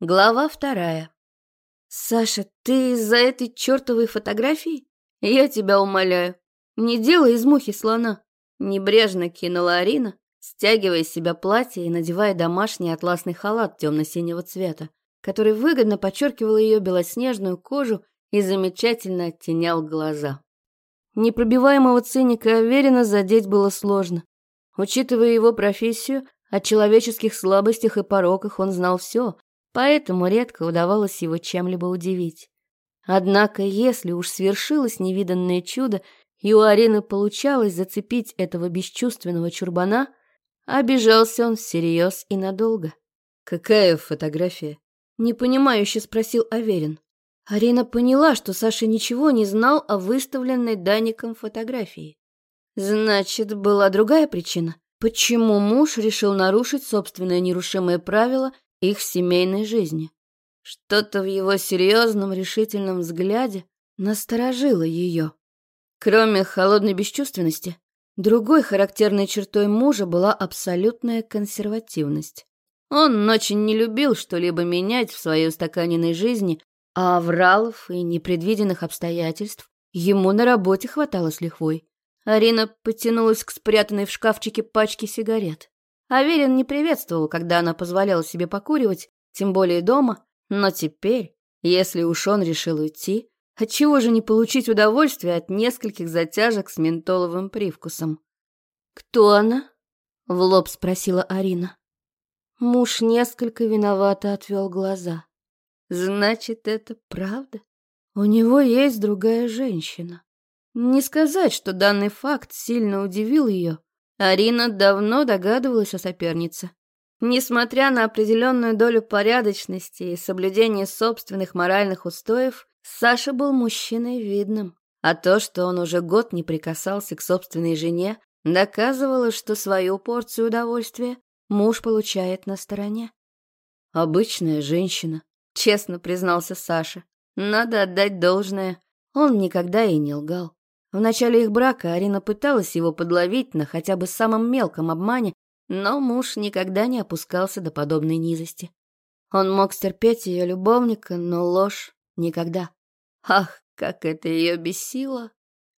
Глава вторая. «Саша, ты из-за этой чертовой фотографии? Я тебя умоляю, не делай из мухи слона!» Небрежно кинула Арина, стягивая с себя платье и надевая домашний атласный халат темно-синего цвета, который выгодно подчеркивал ее белоснежную кожу и замечательно оттенял глаза. Непробиваемого циника Аверина задеть было сложно. Учитывая его профессию, о человеческих слабостях и пороках он знал все, поэтому редко удавалось его чем-либо удивить. Однако, если уж свершилось невиданное чудо, и у Арины получалось зацепить этого бесчувственного чурбана, обижался он всерьез и надолго. «Какая фотография?» — непонимающе спросил Аверин. Арина поняла, что Саша ничего не знал о выставленной Даником фотографии. Значит, была другая причина, почему муж решил нарушить собственное нерушимое правило их семейной жизни. Что-то в его серьезном, решительном взгляде насторожило ее. Кроме холодной бесчувственности, другой характерной чертой мужа была абсолютная консервативность. Он очень не любил что-либо менять в своей устаканенной жизни, а авралов и непредвиденных обстоятельств ему на работе хватало с лихвой. Арина потянулась к спрятанной в шкафчике пачке сигарет. Аверин не приветствовал, когда она позволяла себе покуривать, тем более дома, но теперь, если уж он решил уйти, отчего же не получить удовольствие от нескольких затяжек с ментоловым привкусом? «Кто она?» — в лоб спросила Арина. Муж несколько виновато отвел глаза. «Значит, это правда? У него есть другая женщина». Не сказать, что данный факт сильно удивил ее, Арина давно догадывалась о сопернице. Несмотря на определенную долю порядочности и соблюдения собственных моральных устоев, Саша был мужчиной видным. А то, что он уже год не прикасался к собственной жене, доказывало, что свою порцию удовольствия муж получает на стороне. «Обычная женщина», — честно признался Саша. Надо отдать должное, он никогда и не лгал. В начале их брака Арина пыталась его подловить на хотя бы самом мелком обмане, но муж никогда не опускался до подобной низости. Он мог стерпеть ее любовника, но ложь никогда. Ах, как это ее бесило!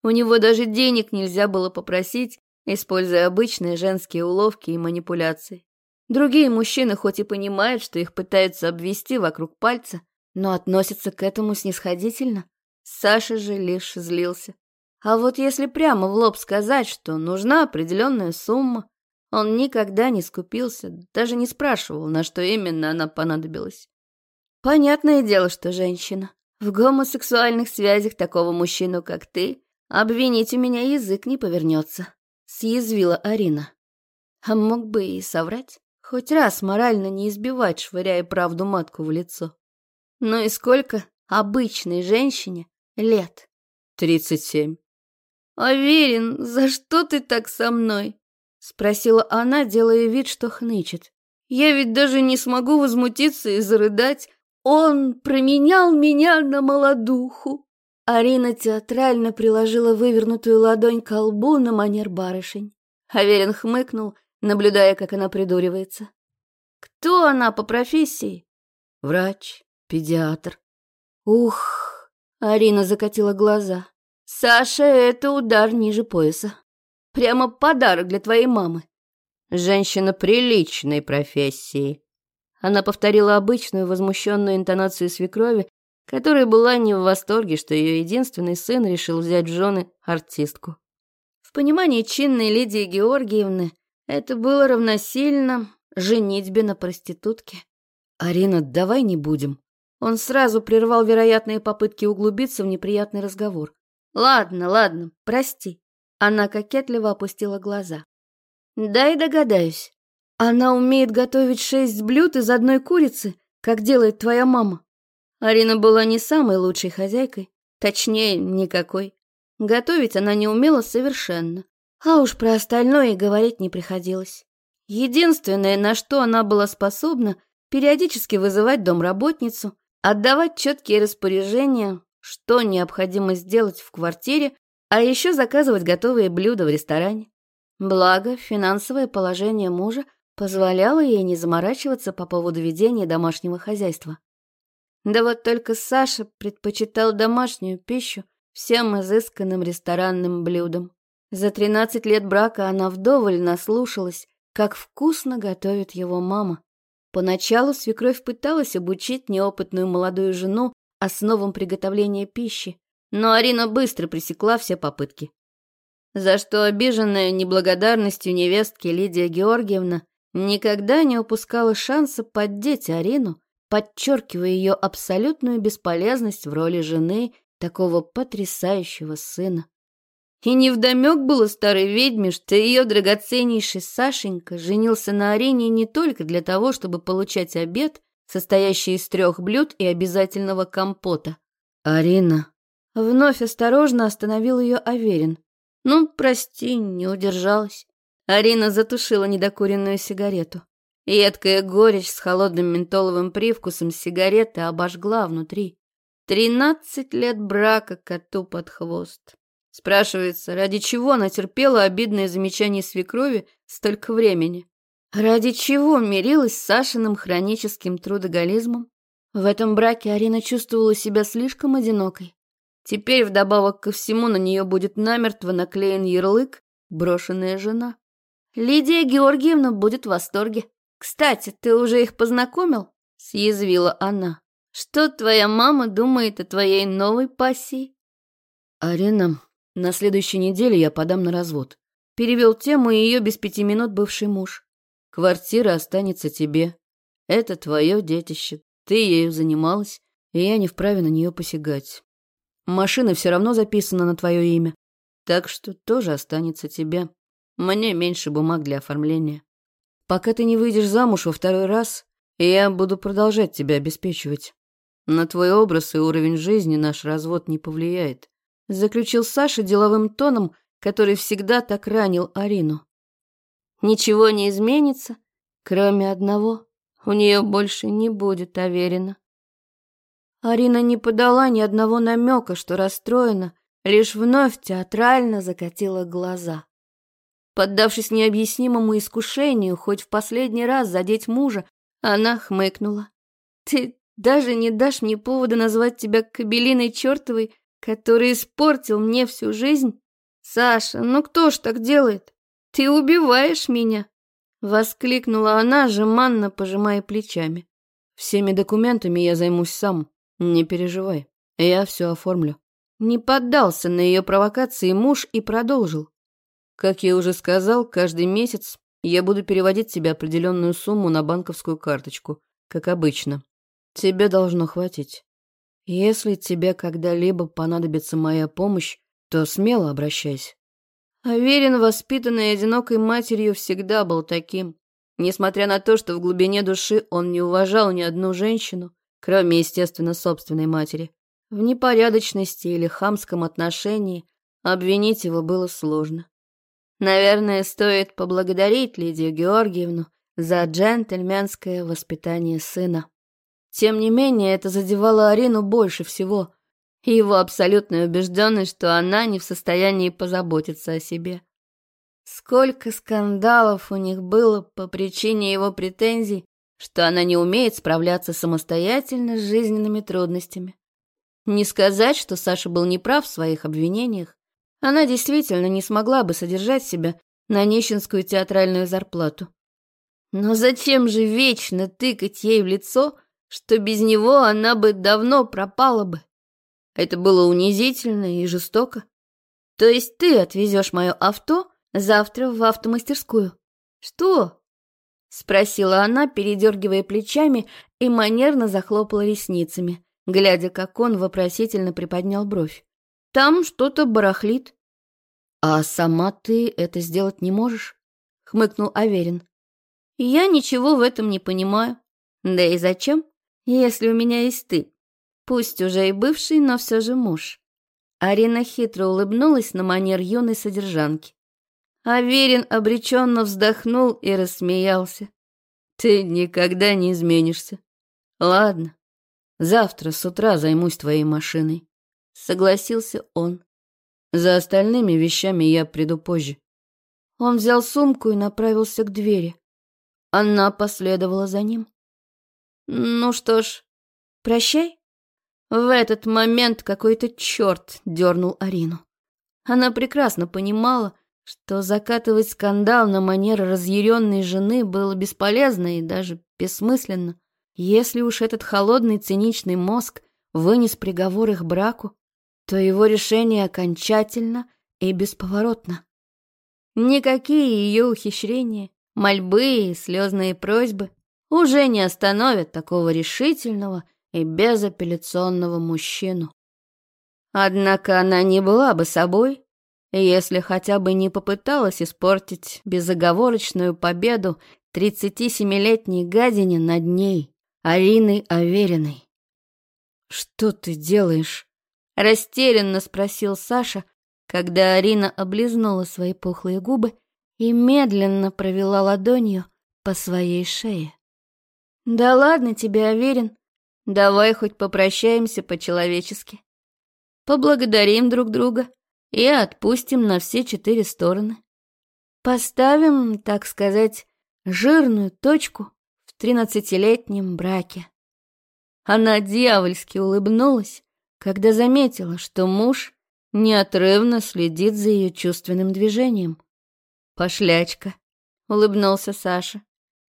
У него даже денег нельзя было попросить, используя обычные женские уловки и манипуляции. Другие мужчины хоть и понимают, что их пытаются обвести вокруг пальца, но относятся к этому снисходительно. Саша же лишь злился. А вот если прямо в лоб сказать, что нужна определенная сумма, он никогда не скупился, даже не спрашивал, на что именно она понадобилась. Понятное дело, что женщина. В гомосексуальных связях такого мужчину, как ты, обвинить у меня язык не повернется, съязвила Арина. А мог бы и соврать, хоть раз морально не избивать, швыряя правду матку в лицо. Ну и сколько обычной женщине лет? Тридцать семь. «Аверин, за что ты так со мной?» — спросила она, делая вид, что хнычет. «Я ведь даже не смогу возмутиться и зарыдать. Он променял меня на молодуху». Арина театрально приложила вывернутую ладонь к лбу на манер барышень. Аверин хмыкнул, наблюдая, как она придуривается. «Кто она по профессии?» «Врач, педиатр». «Ух!» — Арина закатила глаза. Саша, это удар ниже пояса. Прямо подарок для твоей мамы. Женщина приличной профессии. Она повторила обычную возмущенную интонацию свекрови, которая была не в восторге, что ее единственный сын решил взять в жены артистку. В понимании чинной Лидии Георгиевны это было равносильно женитьбе на проститутке. «Арина, давай не будем». Он сразу прервал вероятные попытки углубиться в неприятный разговор. Ладно, ладно, прости. Она кокетливо опустила глаза. Дай догадаюсь. Она умеет готовить шесть блюд из одной курицы, как делает твоя мама. Арина была не самой лучшей хозяйкой, точнее, никакой. Готовить она не умела совершенно, а уж про остальное и говорить не приходилось. Единственное, на что она была способна, периодически вызывать домработницу, отдавать четкие распоряжения, что необходимо сделать в квартире, а еще заказывать готовые блюда в ресторане. Благо, финансовое положение мужа позволяла ей не заморачиваться по поводу ведения домашнего хозяйства. Да вот только Саша предпочитал домашнюю пищу всем изысканным ресторанным блюдам. За 13 лет брака она вдоволь наслушалась, как вкусно готовит его мама. Поначалу свекровь пыталась обучить неопытную молодую жену основам приготовления пищи, но Арина быстро пресекла все попытки. За что обиженная неблагодарностью невестки Лидия Георгиевна никогда не упускала шанса поддеть Арину, подчеркивая ее абсолютную бесполезность в роли жены такого потрясающего сына. И невдомек было старой ведьме, что ее драгоценнейший Сашенька женился на Арине не только для того, чтобы получать обед, состоящий из трех блюд и обязательного компота. «Арина!» Вновь осторожно остановил ее Аверин. «Ну, прости, не удержалась». Арина затушила недокуренную сигарету. Едкая горечь с холодным ментоловым привкусом сигареты обожгла внутри. Тринадцать лет брака коту под хвост. Спрашивается, ради чего она терпела обидное замечание свекрови столько времени? Ради чего мирилась с Сашиным хроническим трудоголизмом? В этом браке Арина чувствовала себя слишком одинокой. Теперь вдобавок ко всему на нее будет намертво наклеен ярлык «брошенная жена». Лидия Георгиевна будет в восторге. «Кстати, ты уже их познакомил?» — съязвила она. «Что твоя мама думает о твоей новой пассии?» «Арина, на следующей неделе я подам на развод. Перевел тему ее без пяти минут бывший муж. Квартира останется тебе. Это твое детище. Ты ею занималась, и я не вправе на нее посягать. Машина все равно записана на твое имя, так что тоже останется тебе. Мне меньше бумаг для оформления. Пока ты не выйдешь замуж во второй раз, я буду продолжать тебя обеспечивать. На твой образ и уровень жизни наш развод не повлияет заключил Саша деловым тоном, который всегда так ранил Арину. Ничего не изменится, кроме одного. У нее больше не будет Аверина. Арина не подала ни одного намека, что расстроена, лишь вновь театрально закатила глаза. Поддавшись необъяснимому искушению, хоть в последний раз задеть мужа, она хмыкнула. «Ты даже не дашь мне повода назвать тебя кабелиной чертовой который испортил мне всю жизнь? Саша, ну кто ж так делает? Ты убиваешь меня!» Воскликнула она, жеманно пожимая плечами. «Всеми документами я займусь сам. Не переживай, я все оформлю». Не поддался на ее провокации муж и продолжил. «Как я уже сказал, каждый месяц я буду переводить тебе определенную сумму на банковскую карточку, как обычно. Тебе должно хватить. Если тебе когда-либо понадобится моя помощь, то смело обращайся. Аверин, воспитанный одинокой матерью, всегда был таким. Несмотря на то, что в глубине души он не уважал ни одну женщину, кроме, естественно, собственной матери, в непорядочности или хамском отношении обвинить его было сложно. Наверное, стоит поблагодарить Лидию Георгиевну за джентльменское воспитание сына. Тем не менее, это задевало Арину больше всего. И его абсолютная убежденность, что она не в состоянии позаботиться о себе. Сколько скандалов у них было по причине его претензий, что она не умеет справляться самостоятельно с жизненными трудностями. Не сказать, что Саша был неправ в своих обвинениях. Она действительно не смогла бы содержать себя на нищенскую театральную зарплату. Но зачем же вечно тыкать ей в лицо, что без него она бы давно пропала бы. Это было унизительно и жестоко. То есть ты отвезешь мое авто завтра в автомастерскую? Что? Спросила она, передергивая плечами и манерно захлопала ресницами, глядя, как он вопросительно приподнял бровь. Там что-то барахлит. А сама ты это сделать не можешь? Хмыкнул Аверин. Я ничего в этом не понимаю. Да и зачем? если у меня есть ты. Пусть уже и бывший, но все же муж». Арина хитро улыбнулась на манер юной содержанки. Аверин обреченно вздохнул и рассмеялся. «Ты никогда не изменишься. Ладно, завтра с утра займусь твоей машиной», — согласился он. «За остальными вещами я приду позже». Он взял сумку и направился к двери. Она последовала за ним. Ну что ж, прощай. В этот момент какой-то черт дернул Арину. Она прекрасно понимала, что закатывать скандал на манер разъяренной жены было бесполезно и даже бессмысленно. Если уж этот холодный циничный мозг вынес приговор их браку, то его решение окончательно и бесповоротно. Никакие ее ухищрения, мольбы и слезные просьбы уже не остановят такого решительного и безапелляционного мужчину. Однако она не была бы собой, если хотя бы не попыталась испортить безоговорочную победу 37-летней гадине над ней, Ариной Авериной. «Что ты делаешь?» — растерянно спросил Саша, когда Арина облизнула свои пухлые губы и медленно провела ладонью по своей шее. «Да ладно тебе, Аверин, давай хоть попрощаемся по-человечески. Поблагодарим друг друга и отпустим на все четыре стороны. Поставим, так сказать, жирную точку в тринадцатилетнем браке». Она дьявольски улыбнулась, когда заметила, что муж неотрывно следит за ее чувственным движением. «Пошлячка», — улыбнулся Саша.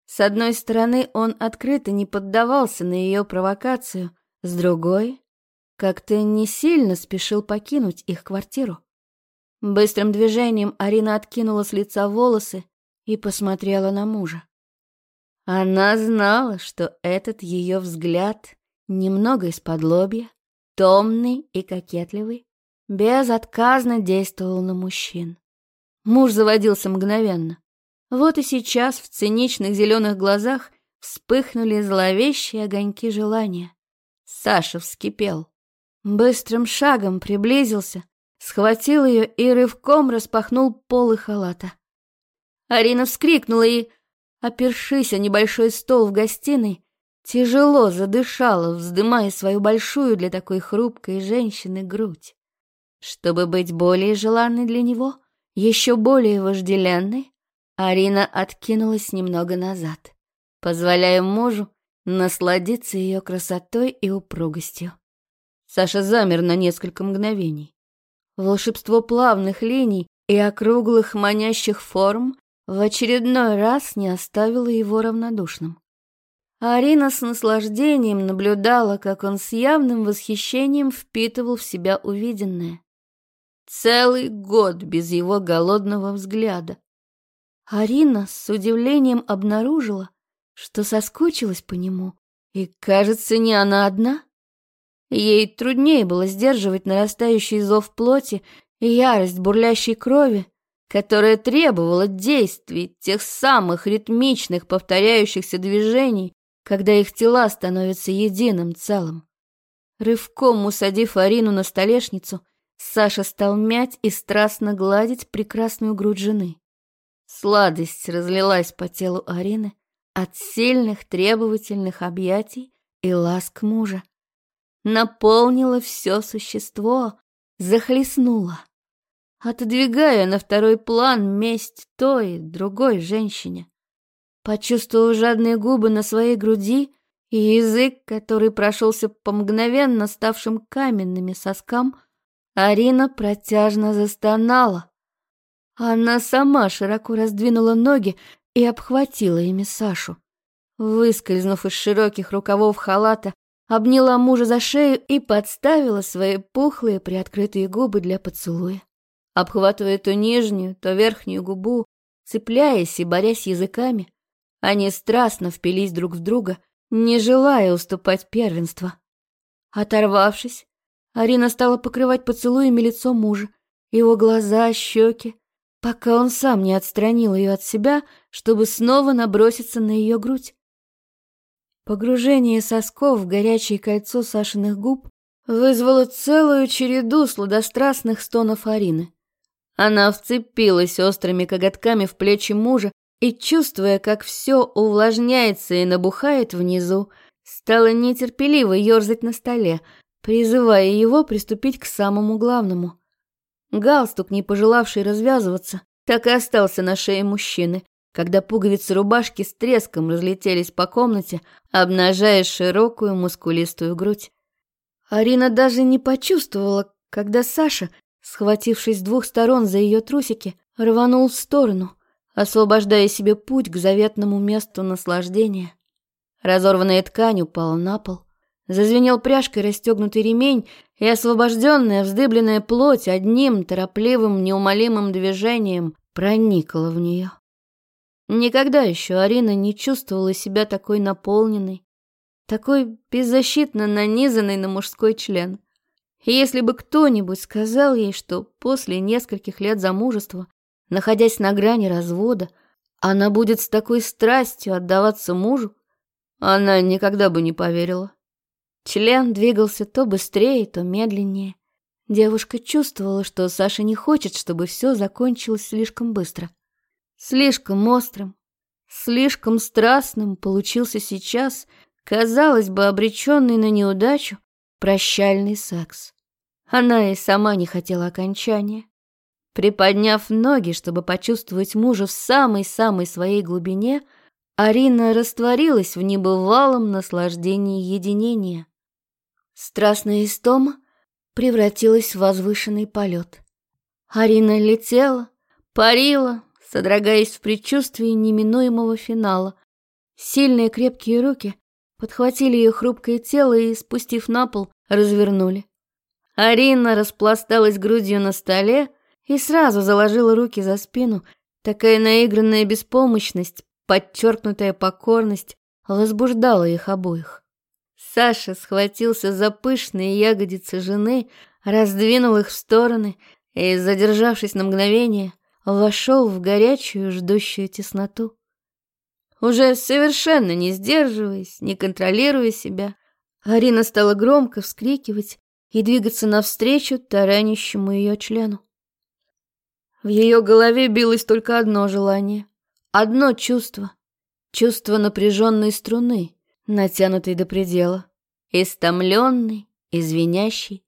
С одной стороны, он открыто не поддавался на ее провокацию, с другой, как-то не сильно спешил покинуть их квартиру. Быстрым движением Арина откинула с лица волосы и посмотрела на мужа. Она знала, что этот ее взгляд немного из-под лобья, томный и кокетливый, безотказно действовал на мужчин. Муж заводился мгновенно. Вот и сейчас в циничных зеленых глазах вспыхнули зловещие огоньки желания. Саша вскипел. Быстрым шагом приблизился, схватил ее и рывком распахнул полы халата. Арина вскрикнула и, опершись о небольшой стол в гостиной, тяжело задышала, вздымая свою большую для такой хрупкой женщины грудь. Чтобы быть более желанной для него, еще более вожделенной, Арина откинулась немного назад, позволяя мужу насладиться ее красотой и упругостью. Саша замер на несколько мгновений. Волшебство плавных линий и округлых манящих форм в очередной раз не оставило его равнодушным. Арина с наслаждением наблюдала, как он с явным восхищением впитывал в себя увиденное. Целый год без его голодного взгляда. Арина с удивлением обнаружила, что соскучилась по нему, и, кажется, не она одна. Ей труднее было сдерживать нарастающий зов плоти и ярость бурлящей крови, которая требовала действий, тех самых ритмичных повторяющихся движений, когда их тела становятся единым целым. Рывком усадив Арину на столешницу, Саша стал мять и страстно гладить прекрасную грудь жены. Сладость разлилась по телу Арины от сильных требовательных объятий и ласк мужа. Наполнила все существо, захлестнула, отодвигая на второй план месть той, другой женщине. Почувствовав жадные губы на своей груди и язык, который прошелся по мгновенно ставшим каменными соскам, Арина протяжно застонала. Она сама широко раздвинула ноги и обхватила ими Сашу. Выскользнув из широких рукавов халата, обняла мужа за шею и подставила свои пухлые приоткрытые губы для поцелуя. Обхватывая то нижнюю, то верхнюю губу, цепляясь и борясь языками, они страстно впились друг в друга, не желая уступать первенство. Оторвавшись, Арина стала покрывать поцелуями лицо мужа, его глаза, щеки, пока он сам не отстранил ее от себя, чтобы снова наброситься на ее грудь. Погружение сосков в горячее кольцо Сашиных губ вызвало целую череду сладострастных стонов Арины. Она вцепилась острыми коготками в плечи мужа и, чувствуя, как все увлажняется и набухает внизу, стала нетерпеливо ерзать на столе, призывая его приступить к самому главному. Галстук, не пожелавший развязываться, так и остался на шее мужчины, когда пуговицы рубашки с треском разлетелись по комнате, обнажая широкую мускулистую грудь. Арина даже не почувствовала, когда Саша, схватившись с двух сторон за ее трусики, рванул в сторону, освобождая себе путь к заветному месту наслаждения. Разорванная ткань упала на пол. Зазвенел пряжкой расстегнутый ремень, и освобожденная, вздыбленная плоть одним торопливым, неумолимым движением проникла в нее. Никогда еще Арина не чувствовала себя такой наполненной, такой беззащитно нанизанной на мужской член. И если бы кто-нибудь сказал ей, что после нескольких лет замужества, находясь на грани развода, она будет с такой страстью отдаваться мужу, она никогда бы не поверила. Член двигался то быстрее, то медленнее. Девушка чувствовала, что Саша не хочет, чтобы все закончилось слишком быстро. Слишком острым, слишком страстным получился сейчас, казалось бы, обреченный на неудачу, прощальный секс. Она и сама не хотела окончания. Приподняв ноги, чтобы почувствовать мужа в самой-самой своей глубине, Арина растворилась в небывалом наслаждении единения. Страстная истома превратилась в возвышенный полет. Арина летела, парила, содрогаясь в предчувствии неминуемого финала. Сильные крепкие руки подхватили ее хрупкое тело и, спустив на пол, развернули. Арина распласталась грудью на столе и сразу заложила руки за спину. Такая наигранная беспомощность, подчеркнутая покорность возбуждала их обоих. Саша схватился за пышные ягодицы жены, раздвинул их в стороны и, задержавшись на мгновение, вошел в горячую ждущую тесноту. Уже совершенно не сдерживаясь, не контролируя себя, Арина стала громко вскрикивать и двигаться навстречу таранящему ее члену. В ее голове билось только одно желание, одно чувство, чувство напряженной струны, натянутый до предела, истомленный, извинящий.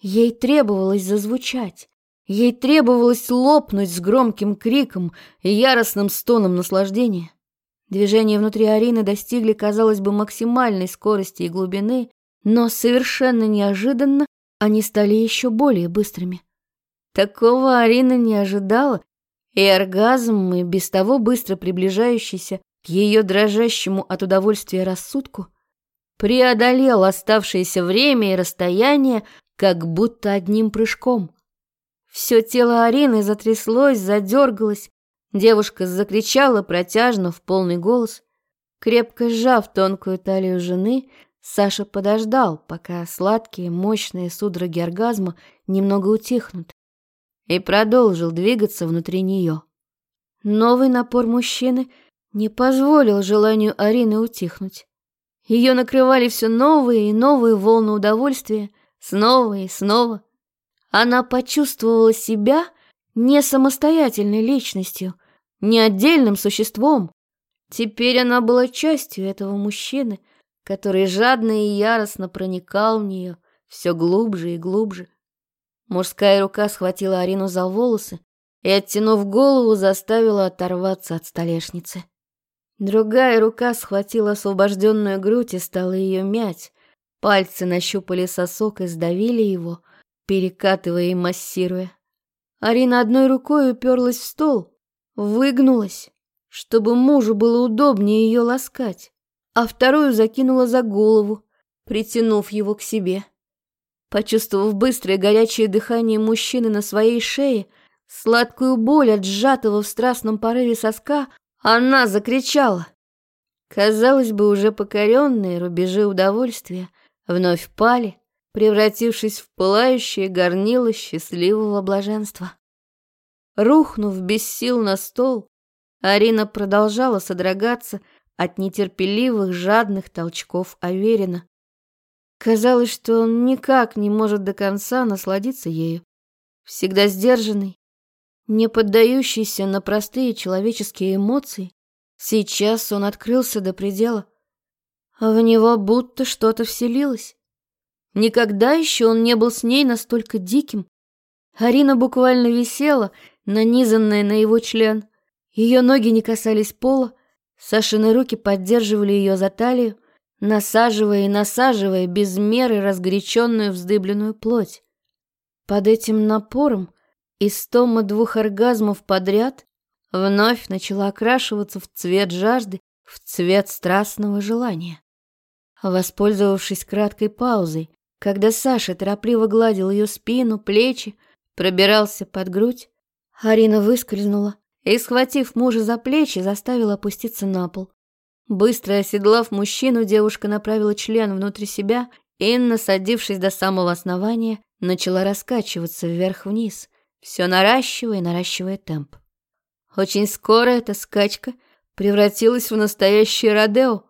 Ей требовалось зазвучать, ей требовалось лопнуть с громким криком и яростным стоном наслаждения. Движения внутри Арины достигли, казалось бы, максимальной скорости и глубины, но совершенно неожиданно они стали еще более быстрыми. Такого Арина не ожидала, и оргазм, и без того быстро приближающийся, к ее дрожащему от удовольствия рассудку, преодолел оставшееся время и расстояние, как будто одним прыжком. Все тело Арины затряслось, задергалось, девушка закричала протяжно в полный голос. Крепко сжав тонкую талию жены, Саша подождал, пока сладкие, мощные судороги оргазма немного утихнут, и продолжил двигаться внутри нее. Новый напор мужчины — не позволил желанию Арины утихнуть. Ее накрывали все новые и новые волны удовольствия, снова и снова. Она почувствовала себя не самостоятельной личностью, не отдельным существом. Теперь она была частью этого мужчины, который жадно и яростно проникал в нее все глубже и глубже. Мужская рука схватила Арину за волосы и, оттянув голову, заставила оторваться от столешницы. Другая рука схватила освобожденную грудь и стала ее мять. Пальцы нащупали сосок и сдавили его, перекатывая и массируя. Арина одной рукой уперлась в стол, выгнулась, чтобы мужу было удобнее ее ласкать, а вторую закинула за голову, притянув его к себе. Почувствовав быстрое горячее дыхание мужчины на своей шее, сладкую боль от сжатого в страстном порыве соска, она закричала. Казалось бы, уже покоренные рубежи удовольствия вновь пали, превратившись в пылающее горнило счастливого блаженства. Рухнув без сил на стол, Арина продолжала содрогаться от нетерпеливых жадных толчков Аверина. Казалось, что он никак не может до конца насладиться ею. Всегда сдержанный, не поддающийся на простые человеческие эмоции, сейчас он открылся до предела. В него будто что-то вселилось. Никогда еще он не был с ней настолько диким. Арина буквально висела, нанизанная на его член. Ее ноги не касались пола, Сашины руки поддерживали ее за талию, насаживая и насаживая без меры разгоряченную вздыбленную плоть. Под этим напором истома двух оргазмов подряд вновь начала окрашиваться в цвет жажды, в цвет страстного желания. Воспользовавшись краткой паузой, когда Саша торопливо гладил ее спину, плечи, пробирался под грудь, Арина выскользнула и, схватив мужа за плечи, заставила опуститься на пол. Быстро оседлав мужчину, девушка направила член внутрь себя и, насадившись до самого основания, начала раскачиваться вверх-вниз, все наращивая и наращивая темп. Очень скоро эта скачка превратилась в настоящее родео.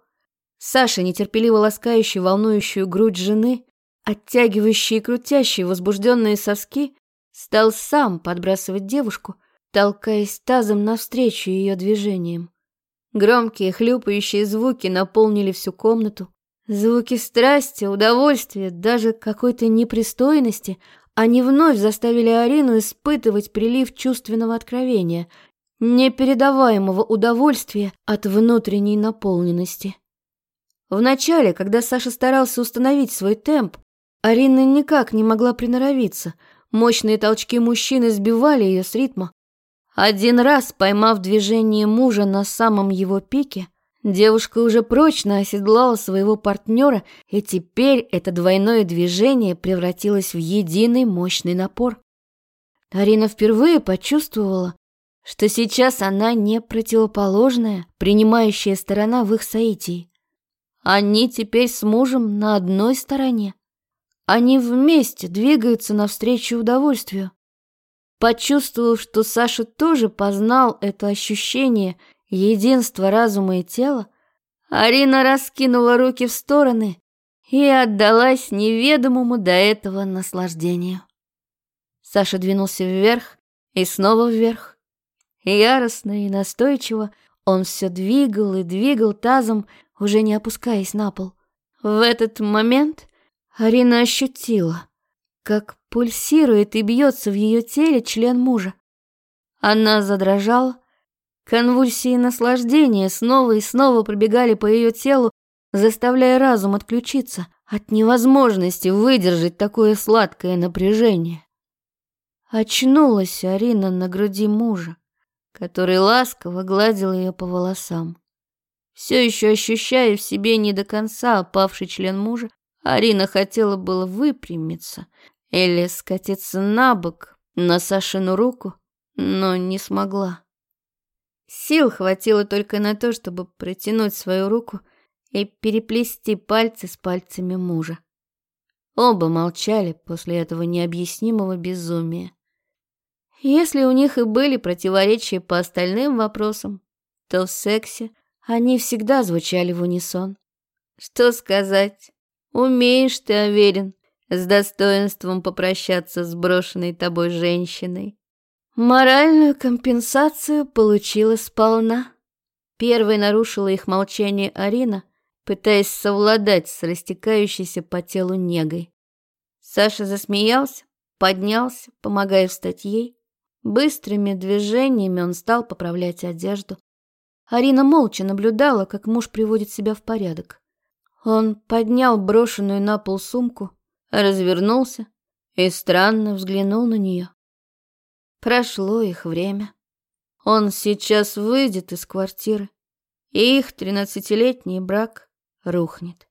Саша, нетерпеливо ласкающий волнующую грудь жены, оттягивающий и крутящий возбужденные соски, стал сам подбрасывать девушку, толкаясь тазом навстречу ее движениям. Громкие хлюпающие звуки наполнили всю комнату. Звуки страсти, удовольствия, даже какой-то непристойности, они вновь заставили Арину испытывать прилив чувственного откровения, непередаваемого удовольствия от внутренней наполненности. Вначале, когда Саша старался установить свой темп, Арина никак не могла приноровиться. Мощные толчки мужчины сбивали ее с ритма. Один раз, поймав движение мужа на самом его пике, девушка уже прочно оседлала своего партнера, и теперь это двойное движение превратилось в единый мощный напор. Арина впервые почувствовала, что сейчас она не противоположная, принимающая сторона в их соитии. Они теперь с мужем на одной стороне. Они вместе двигаются навстречу удовольствию. Почувствовав, что Саша тоже познал это ощущение единства разума и тела, Арина раскинула руки в стороны и отдалась неведомому до этого наслаждению. Саша двинулся вверх и снова вверх. Яростно и настойчиво он все двигал и двигал тазом, уже не опускаясь на пол. В этот момент Арина ощутила, как пульсирует и бьется в ее теле член мужа. Она задрожала, конвульсии наслаждения снова и снова пробегали по ее телу, заставляя разум отключиться от невозможности выдержать такое сладкое напряжение. Очнулась Арина на груди мужа, который ласково гладил ее по волосам. Все еще ощущая в себе не до конца опавший член мужа, Арина хотела было выпрямиться или скатиться на бок на Сашину руку, но не смогла. Сил хватило только на то, чтобы протянуть свою руку и переплести пальцы с пальцами мужа. Оба молчали после этого необъяснимого безумия. Если у них и были противоречия по остальным вопросам, то в сексе они всегда звучали в унисон. Что сказать? Умеешь ты, уверен, с достоинством попрощаться с брошенной тобой женщиной. Моральную компенсацию получила сполна. Первой нарушила их молчание Арина, пытаясь совладать с растекающейся по телу негой. Саша засмеялся, поднялся, помогая встать ей. Быстрыми движениями он стал поправлять одежду. Арина молча наблюдала, как муж приводит себя в порядок. Он поднял брошенную на пол сумку, развернулся и странно взглянул на нее. Прошло их время. Он сейчас выйдет из квартиры, и их тринадцатилетний брак рухнет.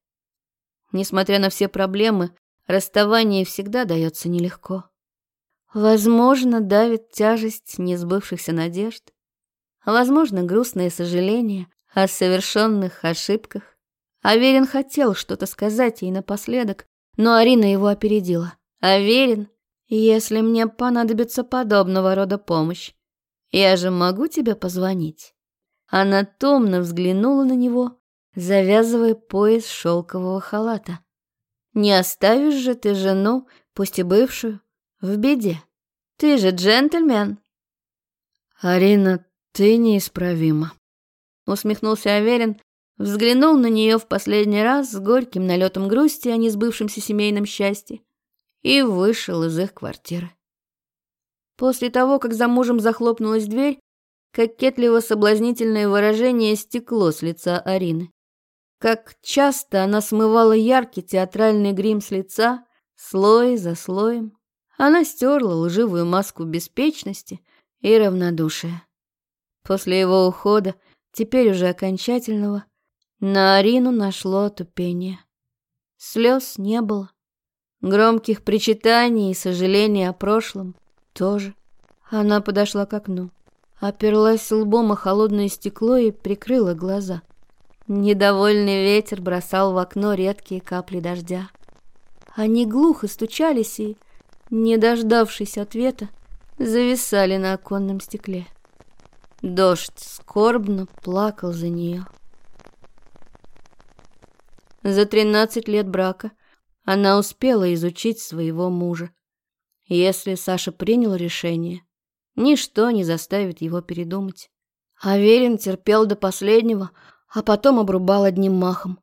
Несмотря на все проблемы, расставание всегда дается нелегко. Возможно, давит тяжесть несбывшихся надежд, возможно, грустное сожаление о совершенных ошибках, Аверин хотел что-то сказать ей напоследок, но Арина его опередила. «Аверин, если мне понадобится подобного рода помощь, я же могу тебе позвонить?» Она томно взглянула на него, завязывая пояс шелкового халата. «Не оставишь же ты жену, пусть и бывшую, в беде. Ты же джентльмен». «Арина, ты неисправима», — усмехнулся Аверин, Взглянул на нее в последний раз с горьким налетом грусти о несбывшемся семейном счастье и вышел из их квартиры. После того, как за мужем захлопнулась дверь, Кокетливо-соблазнительное выражение стекло с лица Арины. Как часто она смывала яркий театральный грим с лица, слой за слоем. Она стерла лживую маску беспечности и равнодушия. После его ухода, теперь уже окончательного, на Арину нашло отупение. Слез не было. Громких причитаний и сожалений о прошлом тоже. Она подошла к окну, оперлась лбом о холодное стекло и прикрыла глаза. Недовольный ветер бросал в окно редкие капли дождя. Они глухо стучались и, не дождавшись ответа, зависали на оконном стекле. Дождь скорбно плакал за нее. За тринадцать лет брака она успела изучить своего мужа. Если Саша принял решение, ничто не заставит его передумать. Аверин терпел до последнего, а потом обрубал одним махом.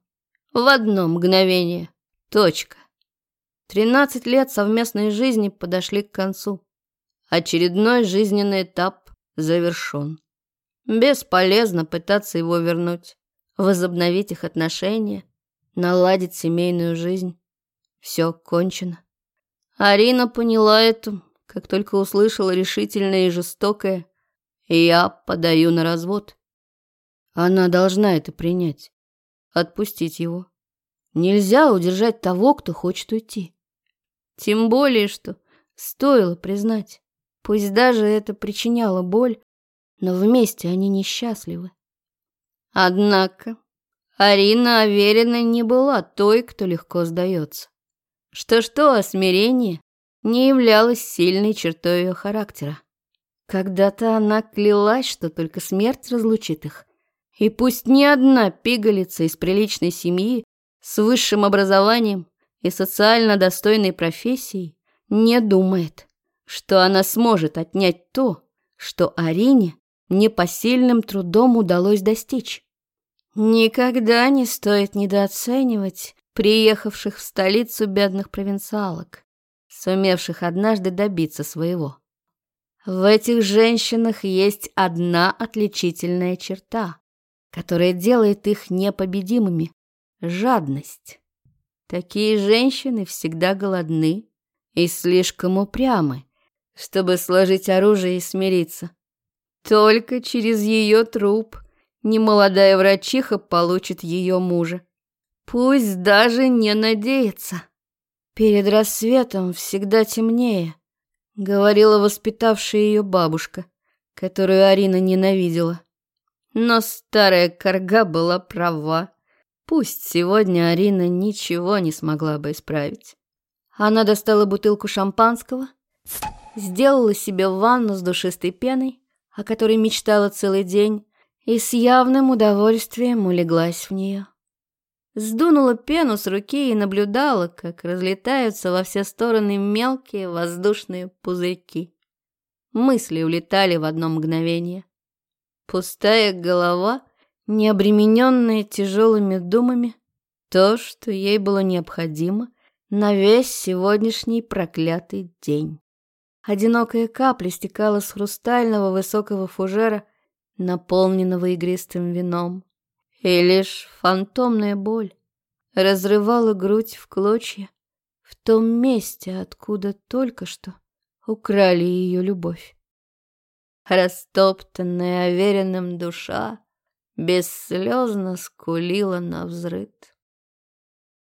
В одно мгновение. Точка. Тринадцать лет совместной жизни подошли к концу. Очередной жизненный этап завершен. Бесполезно пытаться его вернуть, возобновить их отношения, наладить семейную жизнь. Все кончено. Арина поняла это, как только услышала решительное и жестокое «Я подаю на развод». Она должна это принять, отпустить его. Нельзя удержать того, кто хочет уйти. Тем более, что стоило признать, пусть даже это причиняло боль, но вместе они несчастливы. Однако Арина Аверина не была той, кто легко сдается. Что-что, а смирение не являлось сильной чертой ее характера. Когда-то она клялась, что только смерть разлучит их. И пусть ни одна пигалица из приличной семьи с высшим образованием и социально достойной профессией не думает, что она сможет отнять то, что Арине непосильным трудом удалось достичь. Никогда не стоит недооценивать приехавших в столицу бедных провинциалок, сумевших однажды добиться своего. В этих женщинах есть одна отличительная черта, которая делает их непобедимыми – жадность. Такие женщины всегда голодны и слишком упрямы, чтобы сложить оружие и смириться. Только через ее труп немолодая врачиха получит ее мужа. Пусть даже не надеется. Перед рассветом всегда темнее, говорила воспитавшая ее бабушка, которую Арина ненавидела. Но старая корга была права. Пусть сегодня Арина ничего не смогла бы исправить. Она достала бутылку шампанского, сделала себе ванну с душистой пеной, о которой мечтала целый день, и с явным удовольствием улеглась в нее. Сдунула пену с руки и наблюдала, как разлетаются во все стороны мелкие воздушные пузырьки. Мысли улетали в одно мгновение. Пустая голова, не обремененная тяжелыми думами, то, что ей было необходимо на весь сегодняшний проклятый день. Одинокая капля стекала с хрустального высокого фужера, наполненного игристым вином и лишь фантомная боль разрывала грудь в клочья в том месте, откуда только что украли ее любовь. Растоптанная уверенным душа бесслезно скулила на взрыд.